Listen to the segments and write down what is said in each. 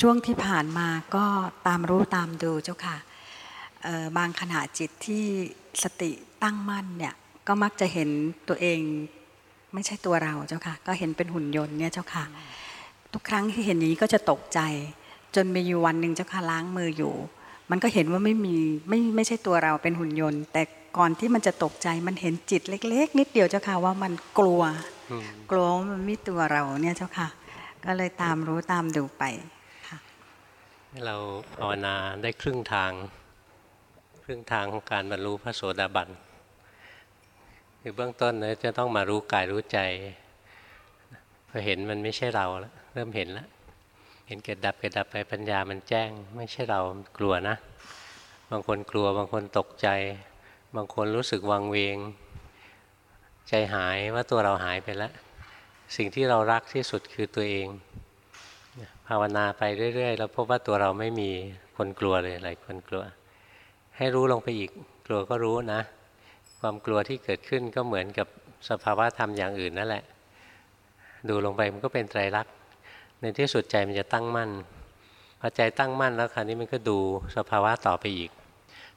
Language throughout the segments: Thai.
ช่วงที่ผ่านมาก็ตามรู้ตามดูเจ้าค่ะบางขณะจิตที่สติตั้งมั่นเนี่ยก็มักจะเห็นตัวเองไม่ใช่ตัวเราเจ้าค่ะ ก็เห็นเป็นหุ่นยนต์เนี่ยเจ้าค่ะ ทุกครั้งที่เห็นอย่างนี้ก็จะตกใจ จนมีอยู่วันหนึ่งเจ้าค่ะล้างมืออยู่ มันก็เห็นว่าไม่มีไม่ไม่ใช่ตัวเราเป็นหุ่นยนต์ แต่ก่อนที่มันจะตกใจมันเห็นจิตเล็ก ๆ นิดเดียวเจ้าค่ะว่ามันกลัว กลัวว่ามันไม่ตัวเราเนี่ยเจ้าค่ะ ก็เลยตามรู้ตามดูไปค่ะ เราภาวนาได้ครึ่งทาง ครึ่งทางของการบรรลุพระโสดาบันคือเบื้องต้นเนี่ยจะต้องมารู้กายรู้ใจพอเห็นมันไม่ใช่เราแล้วเริ่มเห็นแล้วเห็นเกิดดับเกิดดับไปปัญญามันแจ้ง ไม่ใช่เรากลัวนะ บางคนกลัวบางคนตกใจ บางคนรู้สึกวังเวง ใจหายว่าตัวเราหายไปแล้ว สิ่งที่เรารักที่สุดคือตัวเอง ภาวนาไปเรื่อยๆ แล้วพบว่าตัวเราไม่มีคนกลัวเลยหลายคนกลัว ให้รู้ลงไปอีกกลัวก็รู้นะ ความกลัวที่เกิดขึ้นก็เหมือนกับสภาวะธรรมอย่างอื่นนั่นแหละ ดูลงไปมันก็เป็นไตรลักษณ์ในที่สุดใจมันจะตั้งมั่นพอใจตั้งมั่นแล้วคราวนี้มันก็ดูสภาวะต่อไปอีก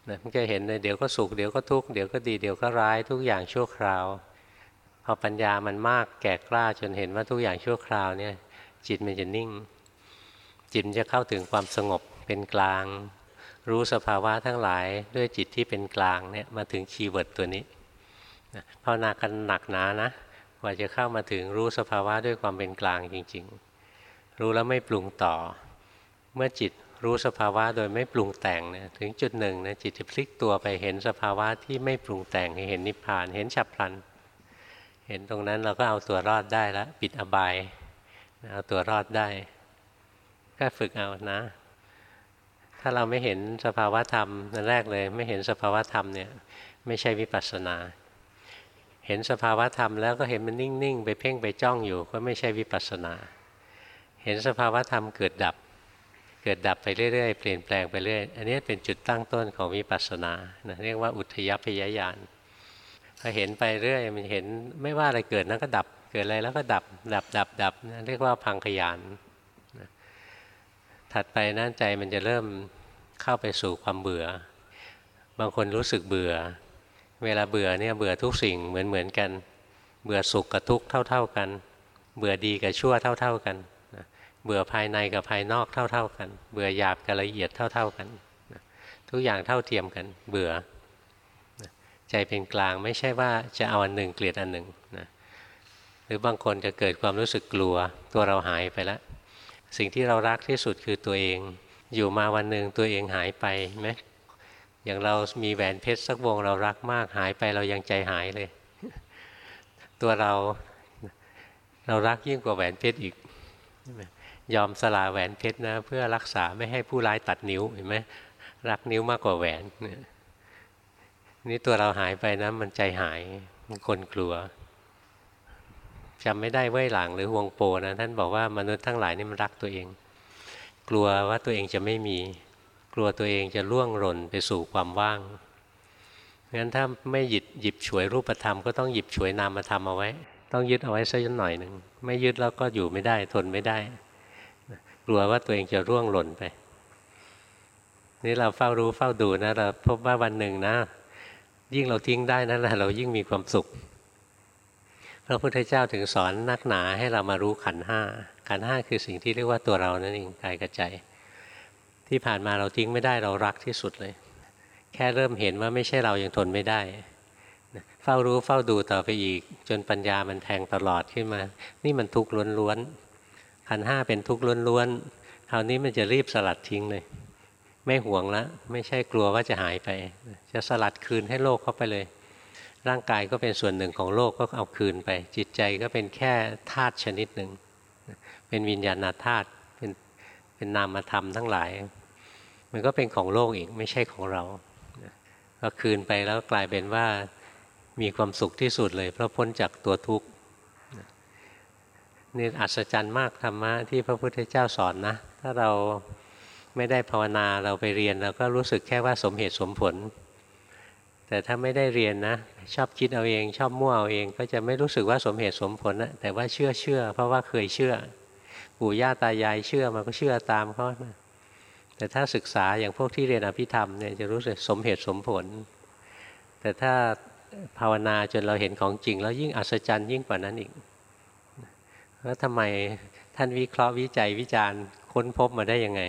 นะมันก็เห็นเลยเดี๋ยวก็สุขเดี๋ยวก็ทุกข์เดี๋ยวก็ดีเดี๋ยวก็ร้ายทุกอย่างชั่วคราว พอปัญญามันมากแก่กล้าจนเห็นว่าทุกอย่างชั่วคราวเนี่ย จิตมันจะนิ่ง จิตจะเข้าถึงความสงบเป็นกลาง รู้สภาวะทั้งหลายด้วยจิตที่เป็นกลางเนี่ยมาถึงคีย์เวิร์ดตัวนี้ภาวนากันหนักหนานะกว่าจะเข้ามาถึงรู้สภาวะด้วยความเป็นกลางจริง ๆ รู้แล้วไม่ปรุงต่อ เมื่อจิตรู้สภาวะโดยไม่ปรุงแต่งเนี่ยถึงจุดหนึ่งนะจิตจะพลิกตัวไปเห็นสภาวะที่ไม่ปรุงแต่งเห็นนิพพาน เห็นฉับพลัน เห็นตรงนั้นเราก็เอาตัวรอดได้แล้วปิดอบาย เอาตัวรอดได้ก็ฝึกเอานะ ถ้าเราไม่เห็นสภาวะธรรมนั่นแรกเลย ไม่เห็นสภาวะธรรมเนี่ย ไม่ใช่วิปัสสนา เห็นสภาวะธรรมแล้วก็เห็นมันนิ่งๆ ไปเพ่งไปจ้องอยู่ ก็ไม่ใช่วิปัสสนา เห็นสภาวะธรรมเกิดดับ เกิดดับไปเรื่อยๆ เปลี่ยนแปลงไปเรื่อย อันนี้เป็นจุดตั้งต้นของวิปัสสนานะเรียกว่าอุทยพยายานพอเห็นไปเรื่อยมันเห็นไม่ว่าอะไรเกิดนั้นก็ดับ เกิดอะไรแล้วก็ดับดับดับดับเรียกว่าพังขยานถัดไปนั่นใจมันจะเริ่มเข้าไปสู่ความเบื่อ บางคนรู้สึกเบื่อ เวลาเบื่อเนี่ยเบื่อทุกสิ่งเหมือนเหมือนกัน เบื่อสุขกับทุกข์เท่า ๆกัน เบื่อดีกับชั่วเท่า ๆกันเบื่อภายในกับภายนอกเท่า ๆกัน เบื่อหยาบกับละเอียดเท่า ๆกัน ทุกอย่างเท่าเทียมกัน เบื่อ ใจเป็นกลางไม่ใช่ว่าจะเอาอันหนึ่งเกลียดอันหนึ่งนะ รือบางคนจะเกิดความรู้สึกกลัว ตัวเราหายไปแล้วสิ่งที่เรารักที่สุดคือตัวเอง อยู่มาวันหนึ่งตัวเองหายไปไหมอย่างเรามีแหวนเพชรสักวงเรารักมากหายไปเรายังใจหายเลย ตัวเราเรารักยิ่งกว่าแหวนเพชรอีกยอมสละแหวนเพชรนะ เพื่อรักษาไม่ให้ผู้ร้ายตัดนิ้วเห็นไหมรักนิ้วมากกว่าแหวนนี่ตัวเราหายไปนะมันใจหายมันคนกลัว จำไม่ได้เว้ยหลังหรือวงโปนะท่านบอกว่ามนุษย์ทั้งหลายนี่มันรักตัวเอง กลัวว่าตัวเองจะไม่มี กลัวตัวเองจะล่วงหล่นไปสู่ความว่างงั้นถ้าไม่หยิบหยิบฉวยรูปธรรมก็ต้องหยิบฉวยนามธรรมเอาไว้ ต้องยึดเอาไว้สักหน่อยหนึ่งไม่ยึดแล้วก็อยู่ไม่ได้ทนไม่ได้ กลัวว่าตัวเองจะร่วงหล่นไป นี่เราเฝ้ารู้เฝ้าดูนะเราพบว่าวันหนึ่งนะ ยิ่งเราทิ้งได้นั่นแหละเรายิ่งมีความสุข พระพุทธเจ้าถึงสอนนักหนาให้เรามารู้ขันห้าขันห้าคือสิ่งที่เรียกว่าตัวเรานั่นเองกายกับใจ ที่ผ่านมาเราทิ้งไม่ได้เรารักที่สุดเลย แค่เริ่มเห็นว่าไม่ใช่เรายังทนไม่ได้เฝ้ารู้เฝ้าดูต่อไปอีก จนปัญญามันแทงตลอดขึ้นมา นี่มันทุกข์ล้วนๆขันห้าเป็นทุกข์ล้วนๆคราวนี้มันจะรีบสลัดทิ้งเลย ไม่ห่วงแล้วไม่ใช่กลัวว่าจะหายไป จะสลัดคืนให้โลกเข้าไปเลย ร่างกายก็เป็นส่วนหนึ่งของโลกก็เอาคืนไป จิตใจก็เป็นแค่ธาตุชนิดหนึ่ง เป็นวิญญาณธาตุเป็นเป็นนามธรรมทั้งหลาย มันก็เป็นของโลกอีกไม่ใช่ของเราก็คืนไปแล้วกลายเป็นว่ามีความสุขที่สุดเลย เพราะพ้นจากตัวทุกข์นี่อัศจรรย์มากธรรมะที่พระพุทธเจ้าสอนนะ ถ้าเราไม่ได้ภาวนาเราไปเรียนเราก็รู้สึกแค่ว่าสมเหตุสมผล แต่ถ้าไม่ได้เรียนนะ ชอบคิดเอาเอง ชอบมั่วเอาเอง ก็จะไม่รู้สึกว่าสมเหตุสมผลนะแต่ว่าเชื่อเชื่อ เพราะว่าเคยเชื่อ ปู่ย่าตายายเชื่อมาก็เชื่อตามเขาแต่ถ้าศึกษาอย่างพวกที่เรียนอภิธรรมเนี่ยจะรู้สึกสมเหตุสมผล แต่ถ้าภาวนาจนเราเห็นของจริง แล้วยิ่งอัศจรรย์ยิ่งกว่านั้นอีกแล้วทำไมท่านวิเคราะห์วิจัยวิจารณ์ค้นพบมาได้ยังไง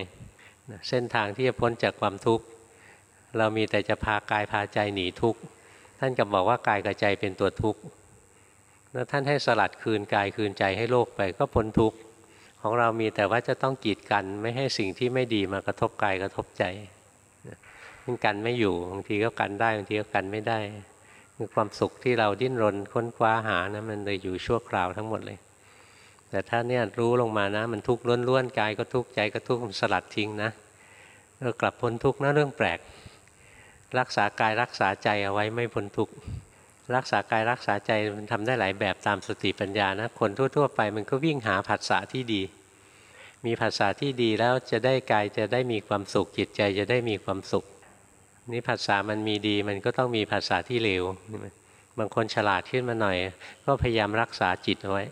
เส้นทางที่จะพ้นจากความทุกข์ เรามีแต่จะพากายพาใจหนีทุกข์ ท่านก็บอกว่ากายกับใจเป็นตัวทุกข์แล้วท่านให้สลัดคืนกายคืนใจให้โลกไปก็พ้นทุกข์ ของเรามีแต่ว่าจะต้องกีดกันไม่ให้สิ่งที่ไม่ดีมากระทบกายกระทบใจมันกันไม่อยู่บางทีก็กันได้บางทีก็กันไม่ได้คือความสุขที่เราดิ้นรนค้นคว้าหานะมันเลยอยู่ชั่วคราวทั้งหมดเลย แต่ถ้าเนี่ยรู้ลงมานะ มันทุกข์ล้วนๆกายก็ทุกข์ใจก็ทุกข์มันสลัดทิ้งนะเรากลับพ้นทุกข์นะเรื่องแปลก รักษากายรักษาใจเอาไว้ไม่พ้นทุกข์รักษากายรักษาใจมันทำได้หลายแบบตามสติปัญญานะคนทั่วๆไปมันก็วิ่งหาผัสสะที่ดี มีผัสสะที่ดีแล้วจะได้กายจะได้มีความสุขจิตใจจะได้มีความสุข นี่ภาษามันมีดีมันก็ต้องมีภาษาที่เลวบางคนฉลาดขึ้นมาหน่อย ก็พยายามรักษาจิตเอาไว้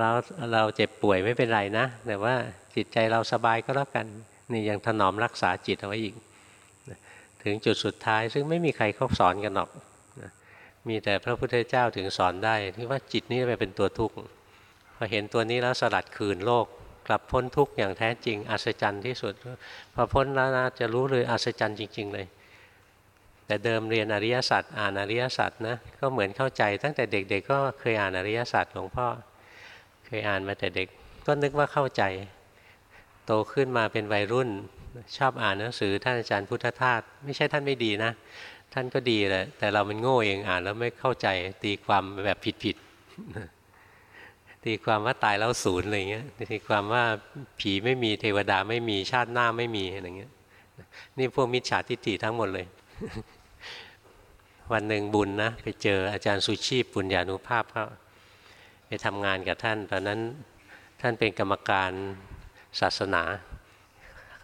เราเราเจ็บป่วยไม่เป็นไรนะ แต่ว่าจิตใจเราสบายก็แล้วกันนี่ยังถนอมรักษาจิตเอาไว้อีก ถึงจุดสุดท้าย ซึ่งไม่มีใครเขาสอนกันหรอกมีแต่พระพุทธเจ้าถึงสอนได้ที่ว่าจิตนี้ไปเป็นตัวทุกข์พอเห็นตัวนี้แล้วสลัดคืนโลก กลับพ้นทุกข์อย่างแท้จริง อัศจรรย์ที่สุดพอพ้นแล้วนะจะรู้เลยอัศจรรย์จริง ๆ เลย แต่เดิมเรียนอริยสัจอ่านอริยสัจนะก็เหมือนเข้าใจ ตั้งแต่เด็ก ๆ ก็เคยอ่านอริยสัจหลวงพ่อเคยอ่านมาแต่เด็ก ก็นึกว่าเข้าใจ โตขึ้นมาเป็นวัยรุ่น ชอบอ่านหนังสือท่านอาจารย์พุทธทาสไม่ใช่ท่านไม่ดีนะ ท่านก็ดีแหละแต่เรามันโง่เองอ่านแล้วไม่เข้าใจตีความแบบผิดๆตีความว่าตายแล้วศูนย์อะไรเงี้ยตีความว่าผีไม่มีเทวดาไม่มีชาติหน้าไม่มีอะไรเงี้ยนี่พวกมิจฉาทิฏฐิทั้งหมดเลย วันหนึ่งบุญนะไปเจออาจารย์สุชีพปุญญานุภาพเขาไปทำงานกับท่านตอนนั้นท่านเป็นกรรมการศาสนา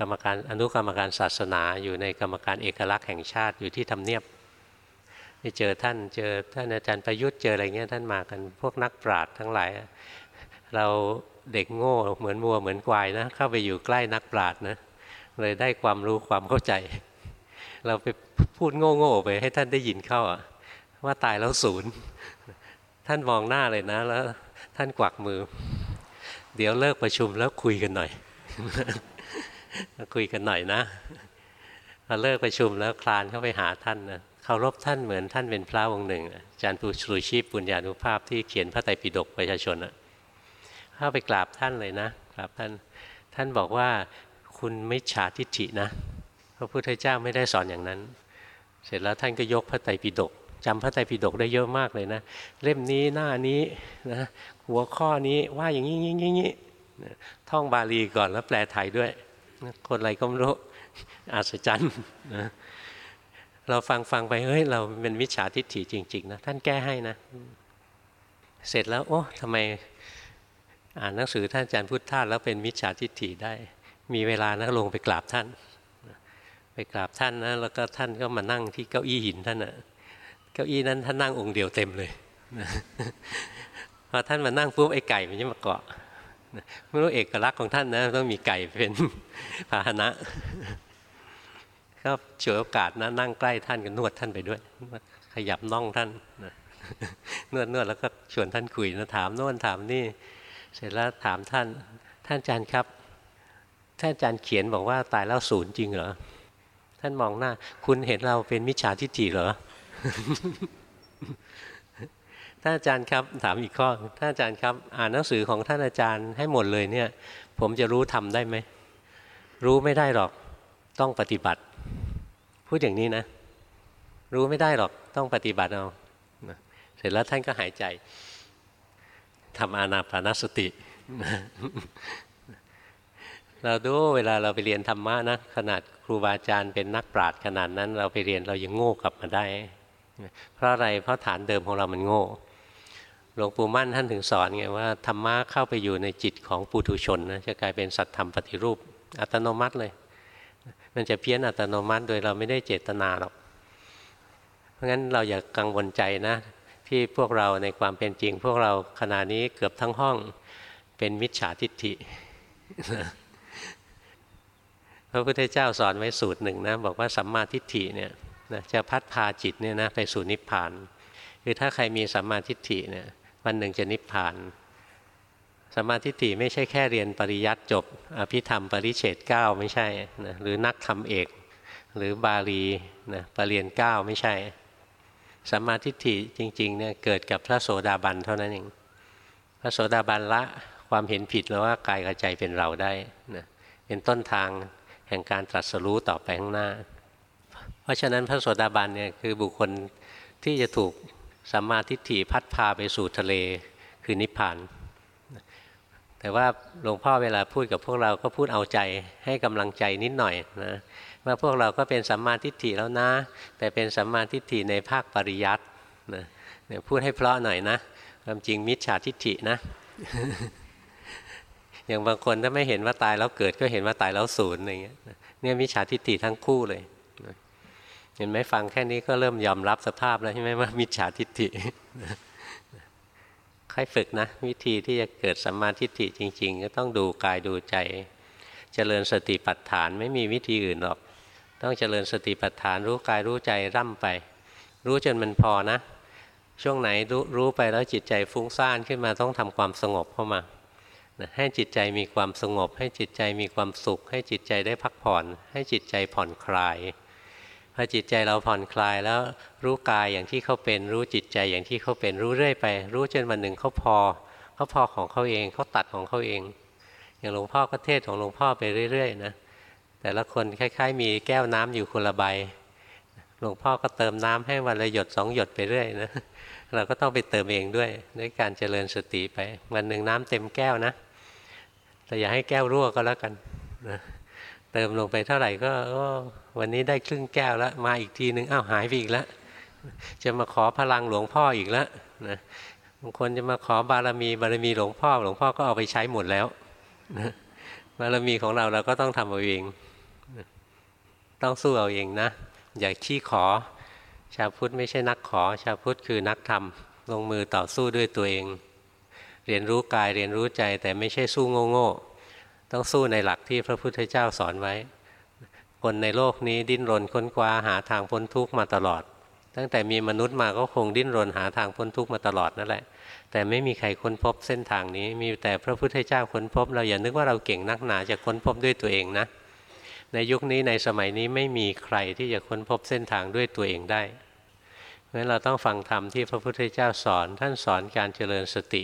กรรมการอนุกรรมการศาสนา อยู่ในกรรมการเอกลักษณ์แห่งชาติอยู่ที่ทำเนียบไปเจอท่านเจอท่านอาจารย์ประยุทธ์เจออะไรเงี้ยท่านมากันพวกนักปราชญ์ทั้งหลาย เราเด็กโง่เหมือนมัวเหมือนควายนะเข้าไปอยู่ใกล้นักปราชญ์นะเลยได้ความรู้ความเข้าใจ เราไปพูดโง่โง่ไปให้ท่านได้ยินเข้าว่าตายแล้วศูนย์ ท่านมองหน้าเลยนะ แล้วท่านกวักมือ เดี๋ยวเลิกประชุมแล้วคุยกันหน่อย คุยกันหน่อยนะพอเลิกประชุมแล้วคลานเข้าไปหาท่านนะเคารพท่านเหมือนท่านเป็นพระองค์หนึ่งอาจารย์ผู้ชูชีพปุญญานุภาพที่เขียนพระไตรปิฎกประชาชนอะเข้าไปกราบท่านเลยนะกราบท่านท่านบอกว่าคุณไม่ฉาทิฏฐินะพระพุทธเจ้าไม่ได้สอนอย่างนั้น เสร็จแล้วท่านก็ยกพระไตรปิฎกจำพระไตรปิฎกได้เยอะมากเลยนะ เล่มนี้หน้านี้นะหัวข้อนี้ว่าอย่างนี้นี้นี้ท่องบาลีก่อนแล้วแปลไทยด้วย คนอะไรก็ไม่รู้อัศจรรย์นะเราฟังฟังไปเฮ้ยเราเป็นมิจฉาทิฏฐิจริง ๆ นะ ท่านแก้ให้นะ เสร็จแล้วโอ้ทำไมอ่านหนังสือท่านอาจารย์พุทธทาสแล้วเป็นมิจฉาทิฏฐิได้ มีเวลานะลงไปกราบท่าน ไปกราบท่านนะแล้วก็ท่านก็มานั่งที่เก้าอี้หินท่านนะเก้าอี้นั้นท่านนั่งองค์เดียวเต็มเลยพอท่านมานั่งปุ๊บไอ้ไก่มันจะมาเกาะ ไม่รู้เอกลักษณ์ของท่านนะต้องมีไก่เป็นพาหนะก็เฉวยโอกาสนะนั่งใกล้ท่านก็นวดท่านไปด้วย ขยับน่องท่านนวดนวดแล้วก็ชวนท่านคุยนะถามโน่นถามนี่ เสร็จแล้วถามท่าน ท่านอาจารย์ครับ ท่านอาจารย์เขียนบอกว่าตายแล้วศูนย์จริงเหรอท่านมองหน้า คุณเห็นเราเป็นมิจฉาทิฏฐิเหรอ ท่านอาจารย์ครับถามอีกข้อท่านอาจารย์ครับ อ่านหนังสือของท่านอาจารย์ให้หมดเลยเนี่ย ผมจะรู้ทำได้ไหมรู้ไม่ได้หรอกต้องปฏิบัติ พูดอย่างนี้นะ รู้ไม่ได้หรอกต้องปฏิบัติเอาเสร็จแล้วท่านก็หายใจทำอานาปานสติ เราดูเวลาเราไปเรียนธรรมะนะขนาดครูบาอาจารย์เป็นนักปราชญ์ขนาดนั้น เราไปเรียนเรายังโง่กลับมาได้ เพราะอะไรเพราะฐานเดิมของเรามันโง่ หลวงปู่มั่นท่านถึงสอนไงว่าธรรมะเข้าไปอยู่ในจิตของปุถุชนนะจะกลายเป็นสัตธรรมปฏิรูป อัตโนมัติเลย มันจะเพี้ยนอัตโนมัติโดยเราไม่ได้เจตนาหรอก เพราะงั้นเราอย่ากังวลใจนะ ที่พวกเราในความเป็นจริง พวกเราขณะนี้เกือบทั้งห้องเป็นมิจฉาทิฏฐิพระพุทธเจ้าสอนไว้สูตรหนึ่งนะบอกว่าสัมมาทิฏฐิเนี่ยนะจะพัดพาจิตเนี่ยนะไปสู่นิพพาน คือถ้าใครมีสัมมาทิฏฐิเนี่ย วันหนึ่งจะนิพพานสมาทิฏฐิไม่ใช่แค่เรียนปริยัติจบ อภิธรรมปริเฉดเก้าไม่ใช่นะหรือนักธรรมเอก หรือบาลีนะปรเริญญาเก้าไม่ใช่สมาทิฏฐิจริงๆเนี่ยเกิดกับพระโสดาบันเท่านั้นเองพระโสดาบันละความเห็นผิดแล้วว่ากายกับใจเป็นเราได้นะเป็นต้นทางแห่งการตรัสรู้ต่อไปข้างหน้า เพราะฉะนั้นพระโสดาบันเนี่ยคือบุคคลที่จะถูก สัมมาทิฏฐิพัดพาไปสู่ทะเลคือนิพพาน แต่ว่าหลวงพ่อเวลาพูดกับพวกเราก็พูดเอาใจให้กำลังใจนิดหน่อยนะว่าพวกเราก็เป็นสัมมาทิฏฐิแล้วนะ แต่เป็นสัมมาทิฏฐิในภาคปริยัตินะพูดให้เพราะหน่อยนะความจริงมิจฉาทิฏฐินะ อย่างบางคนถ้าไม่เห็นว่าตายแล้วเกิดก็เห็นว่าตายแล้วศูนย์อะไรเงี้ยเนี่ยมิจฉาทิฏฐิทั้งคู่เลย เห็นไหมฟังแค่นี้ก็เริ่มยอมรับสภาพแล้วใช่ไหมว่ามิจฉาทิฏฐิค่อยฝึกนะ วิธีที่จะเกิดสัมมาทิฏฐิจริง ๆ ก็ต้องดูกายดูใจ เจริญสติปัฏฐานไม่มีวิธีอื่นหรอก ต้องเจริญสติปัฏฐานรู้กายรู้ใจร่ำไป รู้จนมันพอนะ ช่วงไหนรู้รู้ไปแล้วจิตใจฟุ้งซ่านขึ้นมาต้องทำความสงบเข้ามาให้จิตใจมีความสงบ ให้จิตใจมีความสุข ให้จิตใจได้พักผ่อน ให้จิตใจผ่อนคลาย อจิตใจเราผ่อนคลายแล้วรู้กายอย่างที่เขาเป็น รู้จิตใจอย่างที่เขาเป็นรู้เรื่อยไป รู้จนวันหนึ่งเขาพอเขาพอของเขาเองเขาตัดของเขาเอง อย่างหลวงพ่อก็เทศของหลวงพ่อไปเรื่อยๆนะแต่ละคนคล้าย ๆ มีแก้วน้ำอยู่คนละใบหลวงพ่อก็เติมน้ำให้วันละหยดสองหยดไปเรื่อยนะเราก็ต้องไปเติมเองด้วยด้วยการเจริญสติไป วันหนึ่งน้ำเต็มแก้วนะแต่อย่าให้แก้วรั่วก็แล้วกันนะ เติมลงไปเท่าไหร่ก็วันนี้ได้ครึ่งแก้วแล้วมาอีกทีหนึ่งอ้าวหายไปอีกแล้วจะมาขอพลังหลวงพ่ออีกแล้วนะบางคนจะมาขอบารมีบารมีหลวงพ่อ หลวงพ่อก็เอาไปใช้หมดแล้วนะบารมีของเราเราก็ต้องทำเอาเอง ต้องสู้เอาเองนะ อย่าขี้ขอ ชาวพุทธไม่ใช่นักขอ ชาวพุทธคือนักทำลงมือต่อสู้ด้วยตัวเอง เรียนรู้กายเรียนรู้ใจแต่ไม่ใช่สู้โง่ๆ ต้องสู้ในหลักที่พระพุทธเจ้าสอนไว้ คนในโลกนี้ดิ้นรนค้นคว้าหาทางพ้นทุกข์มาตลอด ตั้งแต่มีมนุษย์มาก็คงดิ้นรนหาทางพ้นทุกข์มาตลอดนั่นแหละ แต่ไม่มีใครค้นพบเส้นทางนี้ มีแต่พระพุทธเจ้าค้นพบ เราอย่านึกว่าเราเก่งนักหนาจะค้นพบด้วยตัวเองนะ ในยุคนี้ในสมัยนี้ไม่มีใครที่จะค้นพบเส้นทางด้วยตัวเองได้เพราะฉะนั้นเราต้องฟังธรรมที่พระพุทธเจ้าสอน ท่านสอนการเจริญสติ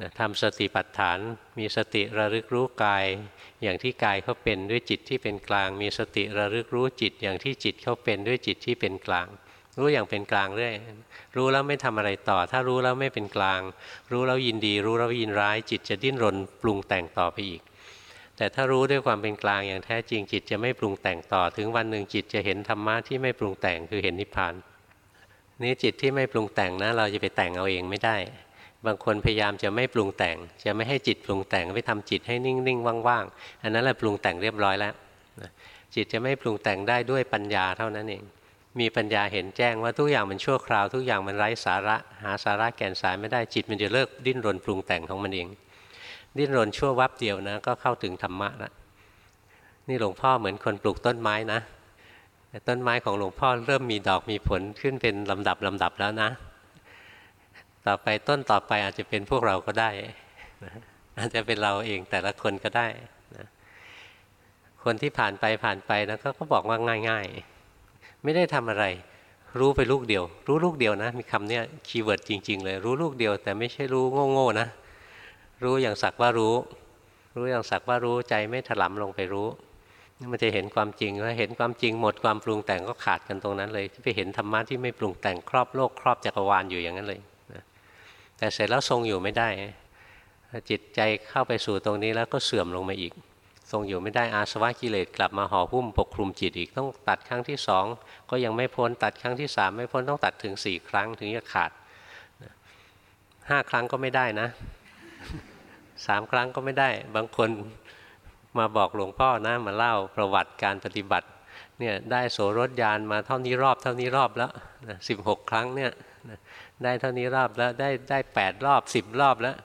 นะทำสติปัฏฐาน มีสติระลึกรู้กาย อย่างที่กายเขาเป็นด้วยจิตที่เป็นกลาง มีสติระลึกรู้จิต อย่างที่จิตเขาเป็นด้วยจิตที่เป็นกลาง รู้อย่างเป็นกลางเรื่อยรู้แล้วไม่ทำอะไรต่อ ถ้ารู้แล้วไม่เป็นกลาง รู้แล้วยินดี รู้แล้วยินร้าย จิตจะดิ้นรนปรุงแต่งต่อไปอีก แต่ถ้ารู้ด้วยความเป็นกลางอย่างแท้จริงจิตจะไม่ปรุงแต่งต่อ ถึงวันหนึ่งจิตจะเห็นธรรมะที่ไม่ปรุงแต่งคือเห็นนิพพานนี้จิตที่ไม่ปรุงแต่งนะเราจะไปแต่งเอาเองไม่ได้ บางคนพยายามจะไม่ปรุงแต่ง จะไม่ให้จิตปรุงแต่งไปทำจิตให้นิ่งๆว่างๆอันนั้นแหละปรุงแต่งเรียบร้อยแล้วจิตจะไม่ปรุงแต่งได้ด้วยปัญญาเท่านั้นเอง มีปัญญาเห็นแจ้งว่าทุกอย่างมันชั่วคราว ทุกอย่างมันไร้สาระ หาสาระแก่นสายไม่ได้จิตมันจะเลิกดิ้นรนปรุงแต่งของมันเอง ดิ้นรนชั่ววับเดียวนะ ก็เข้าถึงธรรมะละนี่หลวงพ่อเหมือนคนปลูกต้นไม้นะต่ต้นไม้ของหลวงพ่อเริ่มมีดอกมีผลขึ้นเป็นลำดับลำดับแล้วนะ ต่อไปต้นต่อไปอาจจะเป็นพวกเราก็ได้นะอาจจะเป็นเราเองแต่ละคนก็ได้นะคนที่ผ่านไปผ่านไปนะก็ก็บอกว่าง่าย ๆ ไม่ได้ทำอะไร รู้ไปลูกเดียว รู้ลูกเดียวนะ มีคำเนี้ยคีย์เวิร์ดจริง ๆ เลย รู้ลูกเดียว แต่ไม่ใช่รู้โง่ๆนะ รู้อย่างสักว่ารู้ รู้อย่างสักว่ารู้ใจไม่ถลำลงไปรู้มันจะเห็นความจริงว่าเห็นความจริงหมดความปรุงแต่งก็ขาดกันตรงนั้นเลย ที่ไปเห็นธรรมะที่ไม่ปรุงแต่งครอบโลกครอบจักรวาลอยู่อย่างนั้นเลย แต่เสร็จแล้วทรงอยู่ไม่ได้ จิตใจเข้าไปสู่ตรงนี้แล้วก็เสื่อมลงมาอีก ทรงอยู่ไม่ได้อาสวะกิเลสกลับมาห่อหุ้มปกคลุมจิตอีกต้องตัดครั้งที่สองก็ยังไม่พ้นตัดครั้งที่สามไม่พ้นต้องตัดถึงสี่ครั้งถึงจะขาดห้าครั้งก็ไม่ได้นะสามครั้งก็ไม่ได้ บางคนมาบอกหลวงพ่อนะมาเล่าประวัติการปฏิบัติเนี่ยได้โสรถยานมาเท่านี้รอบเท่านี้รอบแล้วสิบหกครั้งเนี่ย ได้เท่านี้รอบแล้วได้ได้แปดรอบสิบรอบแล้ว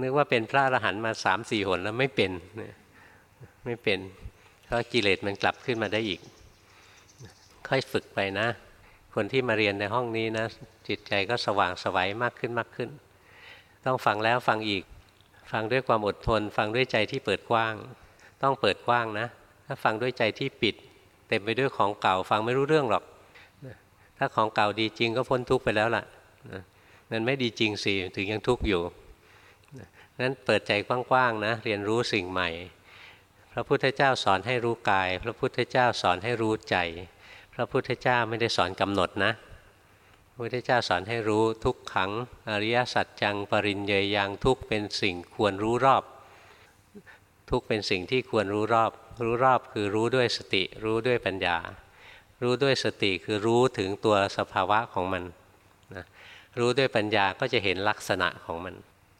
นึกว่าเป็นพระอรหันต์มาสามสี่หนแล้วไม่เป็นไม่เป็น เพราะกิเลสมันกลับขึ้นมาได้อีก ค่อยฝึกไปนะ คนที่มาเรียนในห้องนี้นะ จิตใจก็สว่างสวัยมากขึ้นมากขึ้น ต้องฟังแล้วฟังอีก ฟังด้วยความอดทน ฟังด้วยใจที่เปิดกว้าง ต้องเปิดกว้างนะ ถ้าฟังด้วยใจที่ปิด เต็มไปด้วยของเก่า ฟังไม่รู้เรื่องหรอก ถ้าของเก่าดีจริงก็พ้นทุกข์ไปแล้วล่ะนั่นไม่ดีจริงสิถึงยังทุกข์อยู่นั้นเปิดใจกว้างๆนะเรียนรู้สิ่งใหม่ พระพุทธเจ้าสอนให้รู้กาย พระพุทธเจ้าสอนให้รู้ใจ พระพุทธเจ้าไม่ได้สอนกำหนดนะพระพุทธเจ้าสอนให้รู้ทุกขังอริยสัจจังปริญเยยังทุกเป็นสิ่งควรรู้รอบ ทุกเป็นสิ่งที่ควรรู้รอบ รู้รอบคือรู้ด้วยสติ รู้ด้วยปัญญา รู้ด้วยสติคือรู้ถึงตัวสภาวะของมันนะรู้ด้วยปัญญาก็จะเห็นลักษณะของมัน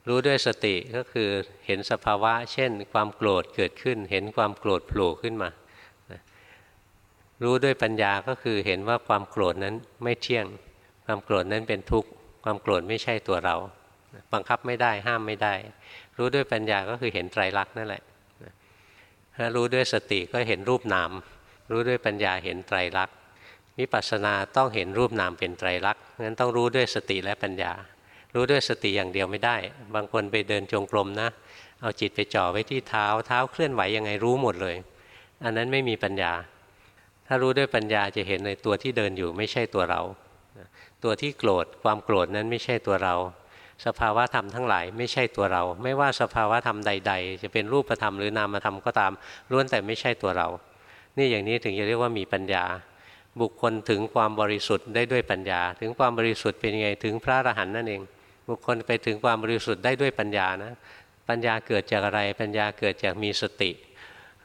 รู้ด้วยสติก็คือเห็นสภาวะ เช่น ความโกรธเกิดขึ้น เห็นความโกรธโผล่ขึ้นมารู้ด้วยปัญญาก็คือเห็นว่าความโกรธนั้นไม่เที่ยง ความโกรธนั้นเป็นทุกข์ ความโกรธไม่ใช่ตัวเรา บังคับไม่ได้ห้ามไม่ได้ รู้ด้วยปัญญาก็คือเห็นไตรลักษณ์นั่นแหละถ้ารู้ด้วยสติก็เห็นรูปนาม รู้ด้วยปัญญาเห็นไตรลักษณ์วิปัสสนาต้องเห็นรูปนามเป็นไตรลักษณ์งั้นต้องรู้ด้วยสติและปัญญา รู้ด้วยสติอย่างเดียวไม่ได้ บางคนไปเดินจงกรมนะ เอาจิตไปจ่อไว้ที่เท้า เท้าเคลื่อนไหวยังไงรู้หมดเลย อันนั้นไม่มีปัญญา ถ้ารู้ด้วยปัญญาจะเห็นในตัวที่เดินอยู่ไม่ใช่ตัวเรา ตัวที่โกรธความโกรธนั้นไม่ใช่ตัวเรา สภาวะธรรมทั้งหลายไม่ใช่ตัวเรา ไม่ว่าสภาวะธรรมใด ๆ จะเป็นรูปธรรมหรือนามธรรมก็ตามล้วนแต่ไม่ใช่ตัวเรา นี่อย่างนี้ถึงจะเรียกว่ามีปัญญา บุคคลถึงความบริสุทธิ์ได้ด้วยปัญญา ถึงความบริสุทธิ์เป็นยังไงถึงพระอรหันต์นั่นเอง บุคคลไปถึงความบริสุทธิ์ได้ด้วยปัญญานะ ปัญญาเกิดจากอะไร ปัญญาเกิดจากมีสติ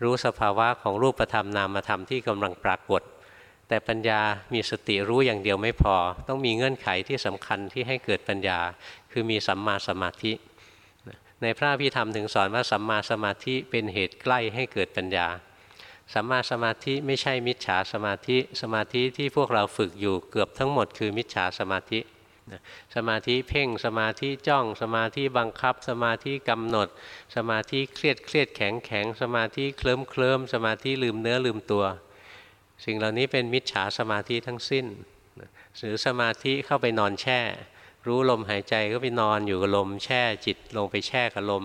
รู้สภาวะของรูปธรรมนามธรรมที่กำลังปรากฏ แต่ปัญญามีสติรู้อย่างเดียวไม่พอ ต้องมีเงื่อนไขที่สำคัญที่ให้เกิดปัญญา คือมีสัมมาสมาธิในพระพิธรรมถึงสอนว่าสัมมาสมาธิเป็นเหตุใกล้ให้เกิดปัญญา สัมมาสมาธิไม่ใช่มิจฉาสมาธิ สมาธิที่พวกเราฝึกอยู่เกือบทั้งหมดคือมิจฉาสมาธิสมาธิเพ่งสมาธิจ้อง สมาธิบังคับ สมาธิกำหนด สมาธิเครียดเครียดแข็งแข็งสมาธิเคลิ้มเคลิ้มสมาธิลืมเนื้อลืมตัว สิ่งเหล่านี้เป็นมิจฉาสมาธิทั้งสิ้นหรือสมาธิเข้าไปนอนแช่ รู้ลมหายใจก็ไปนอนอยู่กับลมแช่จิตลงไปแช่กับลม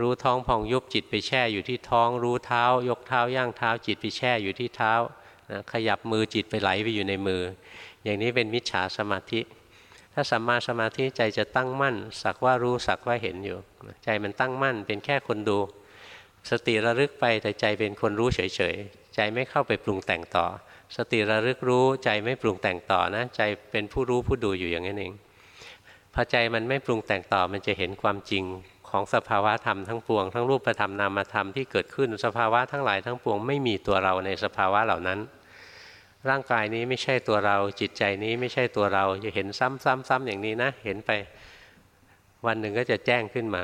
รู้ท้องพองยุบจิตไปแช่อยู่ที่ท้อง รู้เท้า ยกเท้าย่างเท้า จิตไปแช่อยู่ที่เท้าขยับมือจิตไปไหลไปอยู่ในมือ อย่างนี้เป็นมิจฉาสมาธิ ถ้าสัมมาสมาธิใจจะตั้งมั่น สักว่ารู้สักว่าเห็นอยู่ ใจมันตั้งมั่นเป็นแค่คนดู สติระลึกไปแต่ใจเป็นคนรู้เฉยๆใจไม่เข้าไปปรุงแต่งต่อ สติระลึกรู้ใจไม่ปรุงแต่งต่อนะ ใจเป็นผู้รู้ผู้ดูอยู่อย่างนั้นเองพอใจมันไม่ปรุงแต่งต่อมันจะเห็นความจริง ของสภาวะธรรมทั้งปวงทั้งรูปธรรมนามธรรมที่เกิดขึ้นสภาวะทั้งหลายทั้งปวงไม่มีตัวเราในสภาวะเหล่านั้น ร่างกายนี้ไม่ใช่ตัวเรา จิตใจนี้ไม่ใช่ตัวเราจะเห็นซ้ำๆๆอย่างนี้นะเห็นไปวันหนึ่งก็จะแจ้งขึ้นมา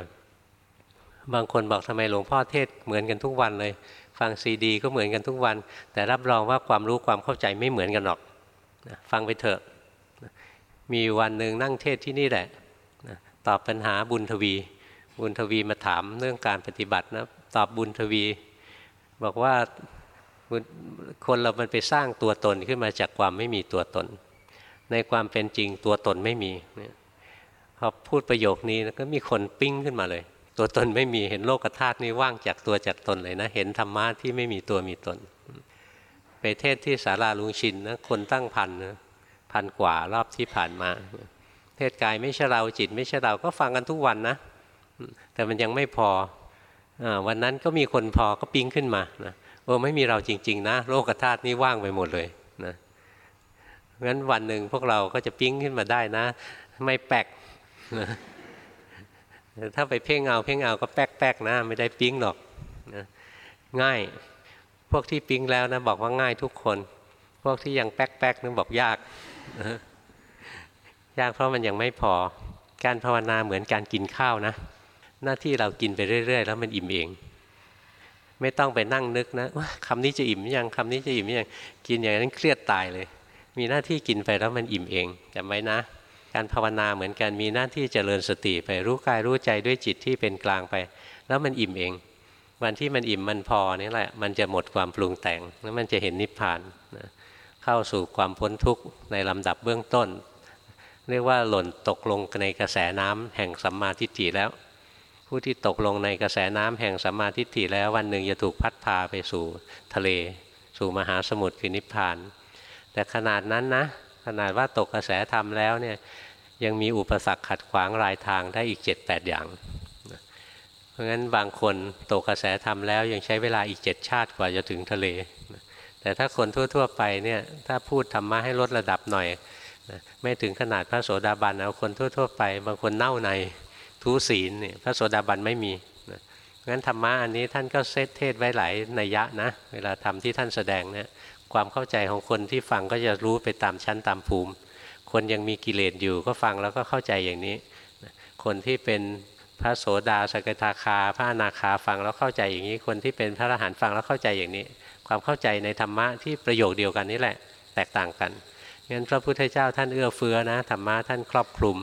บางคนบอกทำไมหลวงพ่อเทศเหมือนกันทุกวันเลย ฟังซีดี ก็เหมือนกันทุกวัน แต่รับรองว่าความรู้ความเข้าใจไม่เหมือนกันหรอกฟังไปเถอะ มีวันหนึ่งนั่งเทศที่นี่แหละตอบปัญหาบุญทวี บุญทวีมาถามเรื่องการปฏิบัตินะตอบบุญทวี บอกว่าคนเรามันไปสร้างตัวตนขึ้นมาจากความไม่มีตัวตน ในความเป็นจริงตัวตนไม่มีพอพูดประโยคนี้ก็มีคนปิ้งขึ้นมาเลย ตัวตนไม่มีเห็นโลกธาตุนี้ว่างจากตัวจากตนเลยนะ เห็นธรรมะที่ไม่มีตัวมีตน ไปเทศที่สาราลุงชินนะคนตั้งพันนะพันกว่ารอบที่ผ่านมา เทศกายไม่ใช่เราจิตไม่ใช่เราก็ฟังกันทุกวันนะ แต่มันยังไม่พออวันนั้นก็มีคนพอก็ปิ้งขึ้นมานะโอ้ไม่มีเราจริง ๆ นะ โลกธาตุนี้ว่างไปหมดเลยนะงั้นวันหนึ่งพวกเราก็จะปิ้งขึ้นมาได้นะ ไม่แปกนะถ้าไปเพ่งเอาเพ่งเอาก็แป๊กแป๊กนะไม่ได้ปิ้งหรอกนะง่ายพวกที่ปิ้งแล้วนะบอกว่าง่ายทุกคน พวกที่ยังแป๊กแป๊กนึกบอกยากนะยากเพราะมันยังไม่พอการภาวนาเหมือนการกินข้าวนะ หน้าที่เรากินไปเรื่อย ๆ แล้วมันอิ่มเอง ไม่ต้องไปนั่งนึกนะว่าคำนี้จะอิ่มยังคำนี้จะอิ่มยังกินอย่างนั้นเครียดตายเลย มีหน้าที่กินไปแล้วมันอิ่มเองจำไว้นะ การภาวนาเหมือนกันมีหน้าที่เจริญสติไปรู้กายรู้ใจด้วยจิตที่เป็นกลางไป แล้วมันอิ่มเอง วันที่มันอิ่มมันพอนี่แหละ มันจะหมดความปรุงแต่งแล้วมันจะเห็นนิพพานนะเข้าสู่ความพ้นทุกข์ในลำดับเบื้องต้น เรียกว่าหล่นตกลงในกระแสน้ำแห่งสัมมาทิฏฐิแล้ว ผู้ที่ตกลงในกระแสน้ำแห่งสัมมาทิฏฐิแล้ววันหนึ่งจะถูกพัดพาไปสู่ทะเล สู่มหาสมุทรคือนิพพาน แต่ขนาดนั้นนะ ขนาดว่าตกกระแสธรรมแล้วเนี่ยยังมีอุปสรรคขัดขวางรายทางได้อีก 7-8 อย่าง เพราะงั้นบางคนตกกระแสธรรมแล้วยังใช้เวลาอีกเจ็ดชาติกว่าจะถึงทะเล แต่ถ้าคนทั่ว ๆ ไปเนี่ยถ้าพูดธรรมะให้ลดระดับหน่อย ไม่ถึงขนาดพระโสดาบันเอาคนทั่ว ๆ ไป บางคนเน่าใน ทุศีลเนี่ยพระโสดาบันไม่มีงั้นธรรมะอันนี้ท่านก็เซตเทศไว้หลายนัยยะนะ เวลาทำที่ท่านแสดงเนี่ยความเข้าใจของคนที่ฟังก็จะรู้ไปตามชั้นตามภูมิ คนยังมีกิเลสอยู่ก็ฟังแล้วก็เข้าใจอย่างนี้ คนที่เป็นพระโสดาสกทาคา พระอนาคาฟังแล้วเข้าใจอย่างนี้ คนที่เป็นพระอรหันต์ฟังแล้วเข้าใจอย่างนี้ ความเข้าใจในธรรมะที่ประโยคเดียวกันนี่แหละ แตกต่างกันงั้นพระพุทธเจ้าท่านเอื้อเฟื้อนะธรรมะท่านครอบคลุม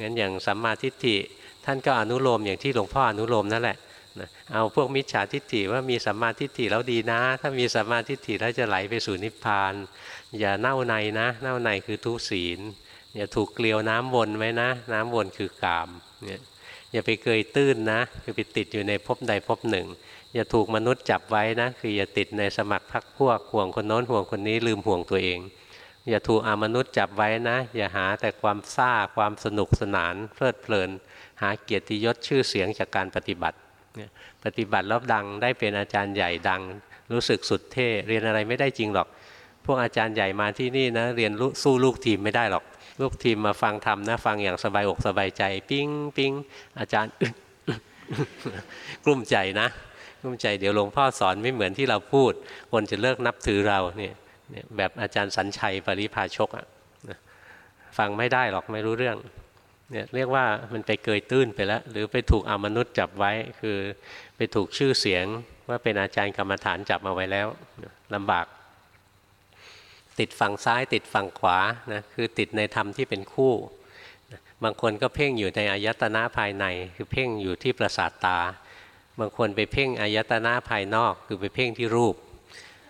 งั้นอย่างสัมมาทิฏฐิ ท่านก็อนุโลมอย่างที่หลวงพ่ออนุโลมนั่นแหละเอาพวกมิจฉาทิฏฐิว่ามีสัมมาทิฏฐิแล้วดีนะ ถ้ามีสัมมาทิฏฐิแล้วจะไหลไปสู่นิพพาน อย่าเน่าในนะ เน่าในคือทุศีลอย่าถูกเกลียวน้ำวนไว้นะ น้ำวนคือกามเนี่ยอย่าไปเกยตื้นนะ คือไปติดอยู่ในภพใดภพหนึ่ง อย่าถูกมนุษย์จับไว้นะ คืออย่าติดในสมัครพักพวกห่วงคนโน้นห่วงคนนี้ลืมห่วงตัวเอง อย่าถูกอมนุษย์จับไว้นะ อย่าหาแต่ความซ่าความสนุกสนานเพลิดเพลิน หาเกียรติยศชื่อเสียงจากการปฏิบัติปฏิบัติแล้วดังได้เป็นอาจารย์ใหญ่ดัง รู้สึกสุดเท่เรียนอะไรไม่ได้จริงหรอก พวกอาจารย์ใหญ่มาที่นี่นะเรียนสู้ลูกทีมไม่ได้หรอก ลูกทีมมาฟังทำนะฟังอย่างสบายอกสบายใจ ปิ้งปิ้งอาจารย์กลุ้มใจนะกลุ้มใจเดี๋ยวหลวงพ่อสอนไม่เหมือนที่เราพูด คนจะเลิกนับถือเราเนี่ยแบบอาจารย์สัญชัยปริพาชกอะฟังไม่ได้หรอกไม่รู้เรื่อง เนี่ยเรียกว่ามันไปเกยตื้นไปแล้ว หรือไปถูกอมนุษย์จับไว้ คือไปถูกชื่อเสียงว่าเป็นอาจารย์กรรมฐานจับมาไว้แล้วลำบาก ติดฝั่งซ้ายติดฝั่งขวานะคือติดในธรรมที่เป็นคู่ บางคนก็เพ่งอยู่ในอายตนะภายใน คือเพ่งอยู่ที่ประสาทตา บางคนไปเพ่งอายตนะภายนอก คือไปเพ่งที่รูป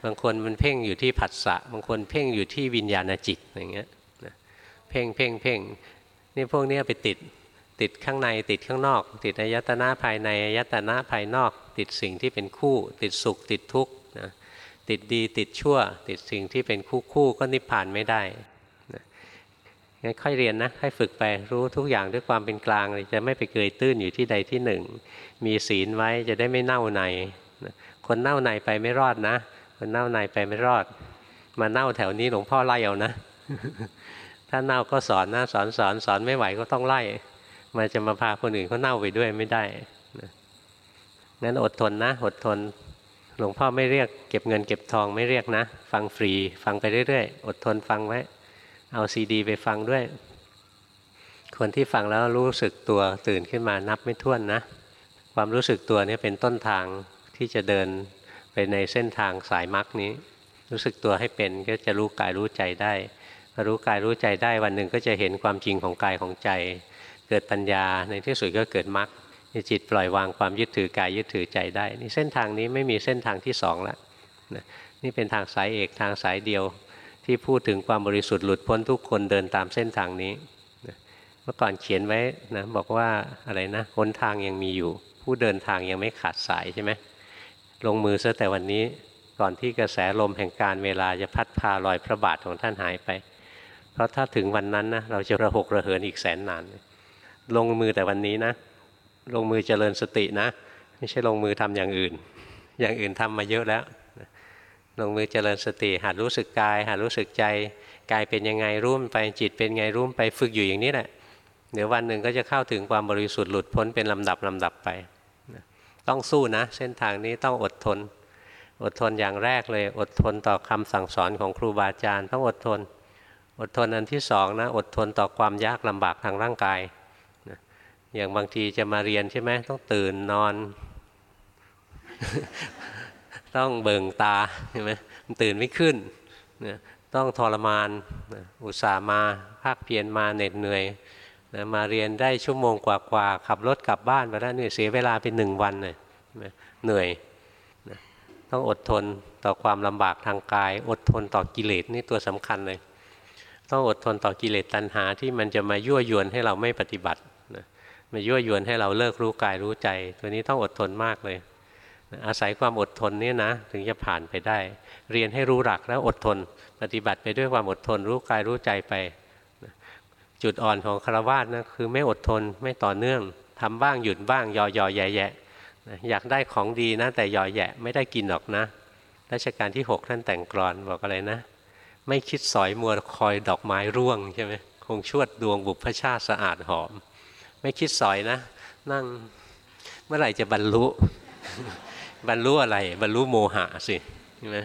บางคนมันเพ่งอยู่ที่ผัสสะ บางคนเพ่งอยู่ที่วิญญาณจิตอย่างเงี้ยเพ่งเพ่งเพ่ง นี่พวกนี้ไปติดติดข้างในติดข้างนอก ติดอายตนะภายในอายตนะภายนอก ติดสิ่งที่เป็นคู่ ติดสุขติดทุกข์นะติดดีติดชั่ว ติดสิ่งที่เป็นคู่คู่ก็นิพพานไม่ได้งั้นค่อยเรียนนะค่อยฝึกไปรู้ทุกอย่างด้วยความเป็นกลางจะไม่ไปเกยตื้นอยู่ที่ใดที่หนึ่ง มีศีลไว้จะได้ไม่เน่าในคนเน่าในไปไม่รอดนะ คนเน่าในไปไม่รอด มาเน่าแถวนี้หลวงพ่อไล่เอานะ ถ้าเน่าก็สอนนะสอนสอนสอนไม่ไหวก็ต้องไล่มันจะมาพาคนอื่นเขาเน่าไปด้วยไม่ได้งั้นอดทนนะ อดทน หลวงพ่อไม่เรียกเก็บเงินเก็บทองไม่เรียกนะ ฟังฟรี ฟังไปเรื่อยๆ อดทนฟังไว้ เอาซีดี ไปฟังด้วย คนที่ฟังแล้วรู้สึกตัวตื่นขึ้นมานับไม่ถ้วนนะ ความรู้สึกตัวนี้เป็นต้นทางที่จะเดินไปในเส้นทางสายมรรคนี้ รู้สึกตัวให้เป็นก็จะรู้กายรู้ใจได้ รู้กายรู้ใจได้วันหนึ่งก็จะเห็นความจริงของกายของใจ เกิดปัญญาในที่สุดก็เกิดมรรคจิตปล่อยวางความยึดถือกายยึดถือใจได้นี่เส้นทางนี้ไม่มีเส้นทางที่สองแล้วนะนี่เป็นทางสายเอกทางสายเดียวที่พูดถึงความบริสุทธิ์หลุดพ้นทุกคนเดินตามเส้นทางนี้นะเมื่อก่อนเขียนไว้นะบอกว่าอะไรนะหนทางยังมีอยู่ ผู้เดินทางยังไม่ขาดสายใช่ไหมลงมือซะแต่วันนี้ก่อนที่กระแสลมแห่งการเวลาจะพัดพาลอยพระบาทของท่านหายไป เพราะถ้าถึงวันนั้นนะเราจะระหกระเหินอีกแสนนาน ลงมือแต่วันนี้นะ ลงมือเจริญสตินะ ไม่ใช่ลงมือทำอย่างอื่น อย่างอื่นทำมาเยอะแล้ว ลงมือเจริญสติหัดรู้สึกกายหัดรู้สึกใจกายเป็นยังไงรู้ไปจิตเป็นไงรู้ไปฝึกอยู่อย่างนี้แหละเดี๋ยววันหนึ่งก็จะเข้าถึงความบริสุทธิ์หลุดพ้นเป็นลำดับลำดับไป ต้องสู้นะ เส้นทางนี้ต้องอดทน อดทนอย่างแรกเลย อดทนต่อคำสั่งสอนของครูบาอาจารย์ต้องอดทน อดทนอันที่สองนะอดทนต่อความยากลำบากทางร่างกายนะอย่างบางทีจะมาเรียนใช่ไหมต้องตื่นนอน ต้องเบิ่งตาใช่ไหมตื่นไม่ขึ้นนะต้องทรมานอุตส่าห์มาภาคเพียรมาเหน็ดเหนื่อยนะมาเรียนได้ชั่วโมงกว่าๆขับรถกลับบ้านไปแล้วเนี่ยเสียเวลาเป็นหนึ่งวันเลยเหนื่อยนะต้องอดทนต่อความลำบากทางกาย อดทนต่อกิเลสนี่ตัวสำคัญเลย ต้องอดทนต่อกิเลสตัณหาที่มันจะมายั่วยวนให้เราไม่ปฏิบัตินะมายั่วยวนให้เราเลิกรู้กายรู้ใจ ตัวนี้ต้องอดทนมากเลยอาศัยความอดทนนี่นะถึงจะผ่านไปได้ เรียนให้รู้หลักแล้วอดทน ปฏิบัติไปด้วยความอดทนรู้กายรู้ใจไป จุดอ่อนของคารวะนะคือไม่อดทนไม่ต่อเนื่องทำบ้างหยุดบ้างยอยอแย่แย่อยากได้ของดีนะแต่ยอแย่ไม่ได้กินหรอกนะรัชกาลที่ 6 ท่านแต่งกรอนบอกอะไรนะ ไม่คิดสอยมัวคอยดอกไม้ร่วงใช่ไหมคงชวดดวงบุพชาติสะอาดหอม ไม่คิดสอยนะ นั่งเมื่อไหร่จะบรรลุ บรรลุอะไร บรรลุโมหะสิใช่ไหม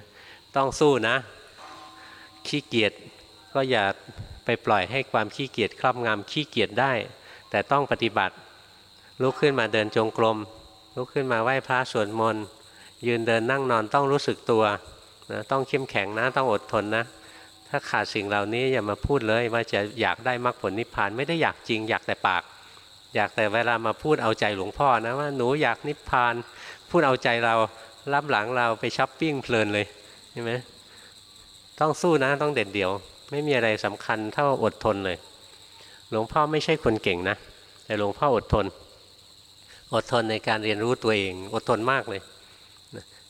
ต้องสู้นะ ขี้เกียจก็อย่าไปปล่อยให้ความขี้เกียจครอบงำขี้เกียจได้ แต่ต้องปฏิบัติ ลุกขึ้นมาเดินจงกรมลุกขึ้นมาไหว้พระสวดมนต์ยืนเดินนั่งนอนต้องรู้สึกตัวนะต้องเข้มแข็งนะ ต้องอดทนนะ ถ้าขาดสิ่งเหล่านี้อย่ามาพูดเลยว่าจะอยากได้มรรคผลนิพพานไม่ได้อยากจริง อยากแต่ปาก อยากแต่เวลามาพูดเอาใจหลวงพ่อนะว่าหนูอยากนิพพาน พูดเอาใจเรารับหลังเราไปช้อปปิ้งเพลินเลยใช่ไหมต้องสู้นะต้องเด็ดเดี่ยว ไม่มีอะไรสำคัญเท่าอดทนเลย หลวงพ่อไม่ใช่คนเก่งนะ แต่หลวงพ่ออดทน อดทนในการเรียนรู้ตัวเอง อดทนมากเลย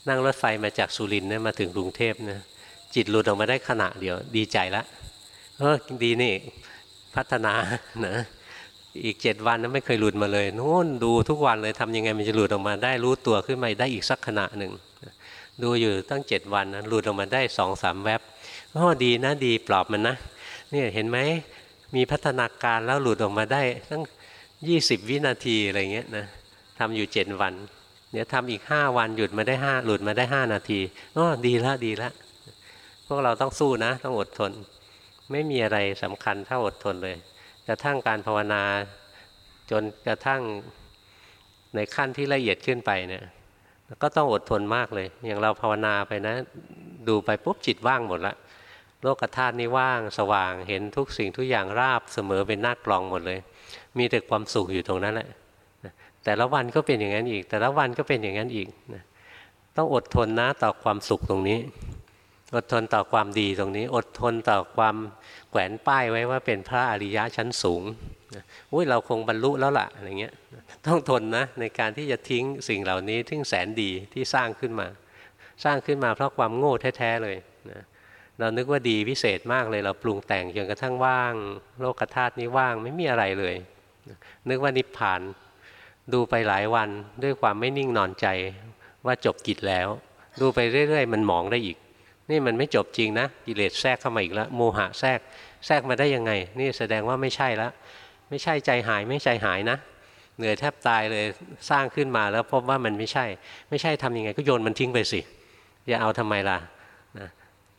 นั่งรถไฟมาจากสุรินทร์มาถึงกรุงเทพนะ จิตหลุดออกมาได้ขณะเดียว ดีใจละเออดีนี่พัฒนานะอีกเจ็ดวันนั้นไม่เคยหลุดมาเลยนู่นดูทุกวันเลยทำยังไงมันจะหลุดออกมาได้รู้ตัวขึ้นมาได้อีกสักขณะหนึ่งดูอยู่ตั้งเจ็ดวันนะหลุดออกมาได้สองสามแวบโอ้ดีนะดีปลอบมันนะเนี่ยเห็นไหมมีพัฒนาการแล้วหลุดออกมาได้ตั้งยี่สิบวินาทีอะไรเงี้ยนะทำอยู่เจ็ดวัน เดี๋ยวทำอีกห้าวันหยุดมาได้ห้าหลุดมาได้ห้านาทีอ๋อดีละดีละ พวกเราต้องสู้นะ ต้องอดทน ไม่มีอะไรสำคัญเท่าอดทนเลยกระทั่งการภาวนาจนกระทั่งในขั้นที่ละเอียดขึ้นไปเนี่ยก็ต้องอดทนมากเลย อย่างเราภาวนาไปนะ ดูไปปุ๊บจิตว่างหมดละโลกธาตุนี้ว่างสว่างเห็นทุกสิ่งทุกอย่างราบเสมอเป็นหน้ากลองหมดเลย มีแต่ความสุขอยู่ตรงนั้นแหละแต่ละวันก็เป็นอย่างนั้นอีก แต่ละวันก็เป็นอย่างนั้นอีกนะต้องอดทนนะต่อความสุขตรงนี้ อดทนต่อความดีตรงนี้ อดทนต่อความแขวนป้ายไว้ว่าเป็นพระอริยะชั้นสูงอุ้ยเราคงบรรลุแล้วล่ะอะไรเงี้ยต้องทนนะในการที่จะทิ้งสิ่งเหล่านี้ที่แสนดีที่สร้างขึ้นมา สร้างขึ้นมาเพราะความโง่แท้ๆเลยนะเรานึกว่าดีวิเศษมากเลยเราปรุงแต่งจนกระทั่งว่าง โลกธาตุนี้ว่างไม่มีอะไรเลย นึกว่านิพพานดูไปหลายวันด้วยความไม่นิ่งนอนใจว่าจบกิจแล้ว ดูไปเรื่อยๆ มันหมองได้อีก นี่มันไม่จบจริงนะกิเลสแทรกเข้ามาอีกแล้วโมหะแทรกแทรกมาได้ยังไง นี่แสดงว่าไม่ใช่แล้วไม่ใช่ใจหายไม่ใจหายนะ เหนื่อยแทบตายเลยสร้างขึ้นมาแล้วพบว่ามันไม่ใช่ ไม่ใช่ทํำยังไง ก็โยนมันทิ้งไปสิ อย่าเอาทำไมล่ะนะ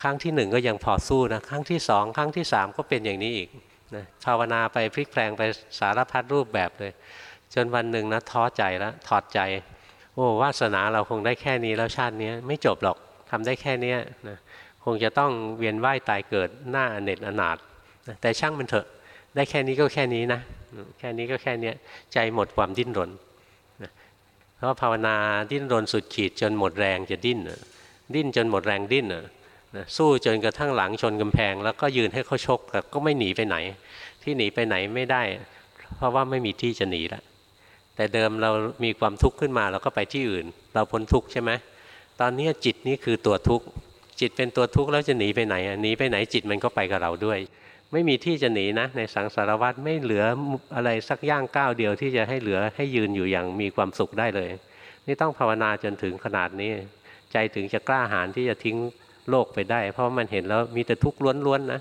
ครั้งที่หนึ่งก็ยังพอสู้นะครั้งที่สองครั้งที่สามก็เป็นอย่างนี้อีกนะภาวนาไปพลิกแปลงไปสารพัดรูปแบบเลย จนวันหนึ่งนะท้อใจแล้วถอดใจ โอ้วาสนาเราคงได้แค่นี้แล้วชาตินี้ไม่จบหรอก ทำได้แค่นี้นะคงจะต้องเวียนว่ายตายเกิดหน้าเน็ตอนาถนะแต่ช่างมันเถอะ ได้แค่นี้ก็แค่นี้นะ แค่นี้ก็แค่นี้ใจหมดความดิ้นรนนะเพราะภาวนาดิ้นรนสุดขีดจนหมดแรงจะดิ้น ดิ้นจนหมดแรงดิ้นนะสู้จนกระทั่งหลังชนกำแพง แล้วก็ยืนให้เขาชกแต่ก็ไม่หนีไปไหน ที่หนีไปไหนไม่ได้ เพราะว่าไม่มีที่จะหนีแล้วแต่เดิมเรามีความทุกข์ขึ้นมาเราก็ไปที่อื่น เราพ้นทุกข์ใช่ไหม ตอนนี้จิตนี้คือตัวทุกข์จิตเป็นตัวทุกข์แล้วจะหนีไปไหนหนีไปไหนจิตมันก็ไปกับเราด้วย ไม่มีที่จะหนีนะ ในสังสารวัฏไม่เหลืออะไรสักย่างก้าวเดียวที่จะให้เหลือให้ยืนอยู่อย่างมีความสุขได้เลย นี่ต้องภาวนาจนถึงขนาดนี้ ใจถึงจะกล้าหาญที่จะทิ้งโลกไปได้ เพราะมันเห็นแล้วมีแต่ทุกข์ล้วนๆนะ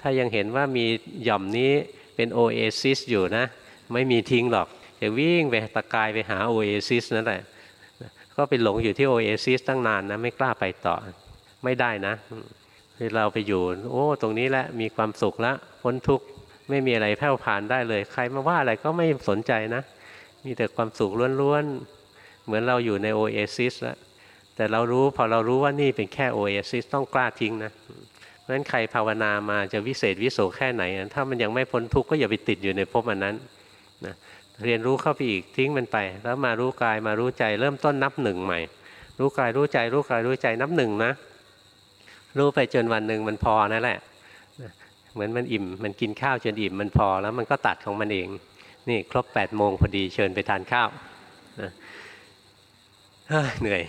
ถ้ายังเห็นว่ามีหย่อมนี้เป็นโอเอซิสอยู่นะ ไม่มีทิ้งหรอกจะวิ่งไปตะกายไปหาโอเอซิสนั่นแหละ ก็ไปหลงอยู่ที่โอเอซิสตั้งนานนะไม่กล้าไปต่อ ไม่ได้นะเราไปอยู่ โอ้ ตรงนี้แหละมีความสุขแล้วพ้นทุกข์ไม่มีอะไรแผ่วผ่านได้เลย ใครมาว่าอะไรก็ไม่สนใจนะ มีแต่ความสุขล้วนๆ เหมือนเราอยู่ในโอเอซิสแล้วแต่เรารู้พอเรารู้ว่านี่เป็นแค่โอเอซิสต้องกล้าทิ้งนะเพราะราะฉะนั้นใครภาวนามาจะวิเศษวิโสแค่ไหน ถ้ามันยังไม่พ้นทุกข์ก็อย่าไปติดอยู่ในภพอันนั้นนะ เรียนรู้เข้าไปอีกทิ้งมันไป แล้วมารู้กายมารู้ใจ เริ่มต้นนับหนึ่งใหม่ รู้กายรู้ใจ รู้กายรู้ใจนับหนึ่งนะรู้ไปจนวันหนึ่งมันพอนั่นแหละ เหมือนมันอิ่มมันกินข้าวจนอิ่มมันพอแล้วมันก็ตัดของมันเองนี่ครบ8ปดโมงพอดีเชิญไปทานข้าวเหนื่อย